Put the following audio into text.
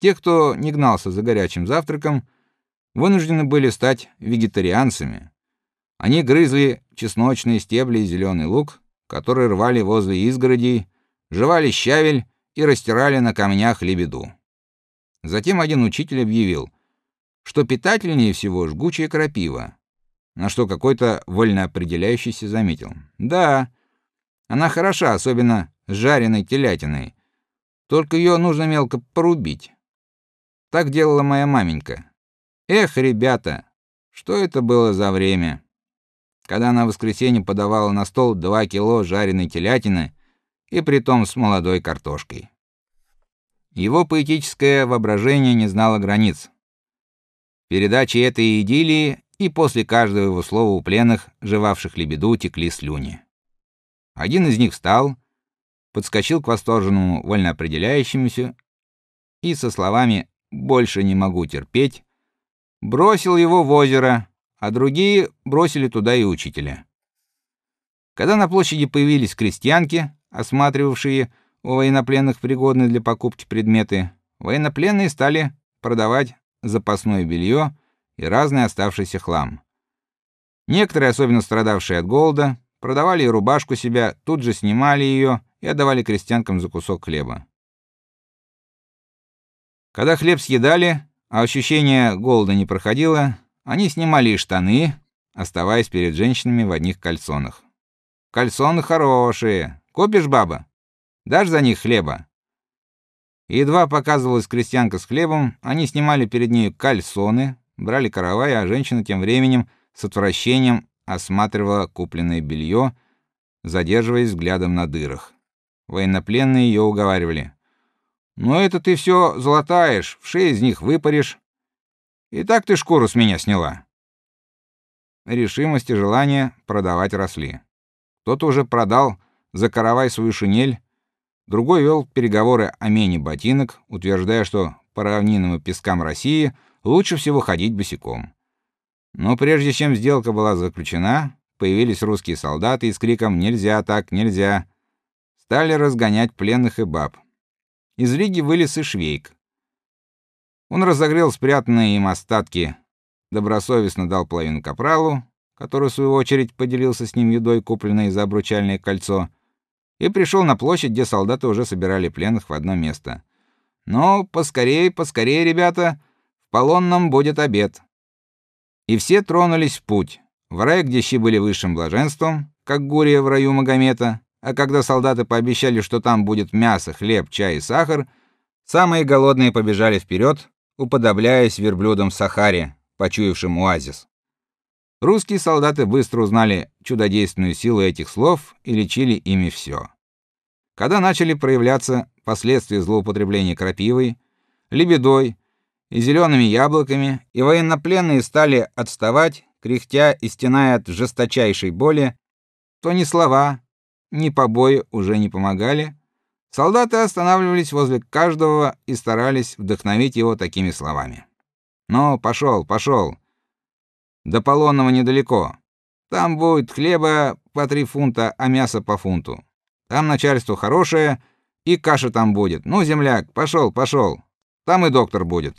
Те, кто не гнался за горячим завтраком, вынуждены были стать вегетарианцами. Они грызли чесночные стебли и зеленый лук, который рвали возле изгородей, жевали щавель и растирали на камнях лебеду. Затем один учитель объявил, что питательнее всего жгучая крапива, на что какой-то вольно определяющийся заметил: "Да, она хороша, особенно с жареной телятиной. Только ее нужно мелко порубить. Так делала моя маменька. Эх, ребята, что это было за время?" когда она в воскресенье подавала на стол 2 кило жареной телятины и притом с молодой картошкой. Его поэтическое воображение не знало границ. Передачи этой идиллии и после каждого его слова у пленных, жевавших лебеду, текли слюни. Один из них встал, подскочил к восторженному вольноопределяющемуся и со словами «больше не могу терпеть» бросил его в озеро, а другие бросили туда и учителя. Когда на площади появились крестьянки, осматривавшие у военнопленных пригодные для покупки предметы, военнопленные стали продавать запасное белье и разный оставшийся хлам. Некоторые, особенно страдавшие от голода, продавали и рубашку себя, тут же снимали ее и отдавали крестьянкам за кусок хлеба. Когда хлеб съедали, а ощущение голода не проходило, они снимали штаны, оставаясь перед женщинами в одних кальсонах. Кальсоны хорошие. Купишь, баба? Дашь за них хлеба? Едва показывалась крестьянка с хлебом, они снимали перед ней кальсоны, брали каравай, а женщина тем временем с отвращением осматривала купленное белье, задерживаясь взглядом на дырах. Военнопленные ее уговаривали: "Ну это ты все золотаешь, шесть из них выпаришь, и так ты шкуру с меня сняла. Решимость и желание продавать росли. Кто-то уже продал за каравай свою шинель, другой вел переговоры о мене ботинок, утверждая, что по равнинам и пескам России лучше всего ходить босиком. Но прежде чем сделка была заключена, появились русские солдаты и с криком «Нельзя так, нельзя!» стали разгонять пленных и баб. Из Риги вылез и Швейк. Он разогрел спрятанные им остатки, добросовестно дал половину капралу, который в свою очередь поделился с ним едой, купленной за обручальное кольцо, и пришел на площадь, где солдаты уже собирали пленных в одно место. Но поскорей, поскорей, ребята, в полонном будет обед. И все тронулись в путь. В рай, где щи были высшим блаженством, как Гурия в раю Магомета, а когда солдаты пообещали, что там будет мясо, хлеб, чай и сахар, самые голодные побежали вперед, уподобляясь верблюдам в Сахаре, почуявшим оазис. Русские солдаты быстро узнали чудодейственную силу этих слов и лечили ими все. Когда начали проявляться последствия злоупотребления крапивой, лебедой и зелеными яблоками, и военнопленные стали отставать, кряхтя и стеная от жесточайшей боли, то ни слова, ни побои уже не помогали, Солдаты останавливались возле каждого и старались вдохновить его такими словами. "Ну, пошел, пошел. До Полонного недалеко. Там будет хлеба по три фунта, а мясо по фунту. Там начальство хорошее, и каша там будет. Ну, земляк, пошел, пошел. Там и доктор будет".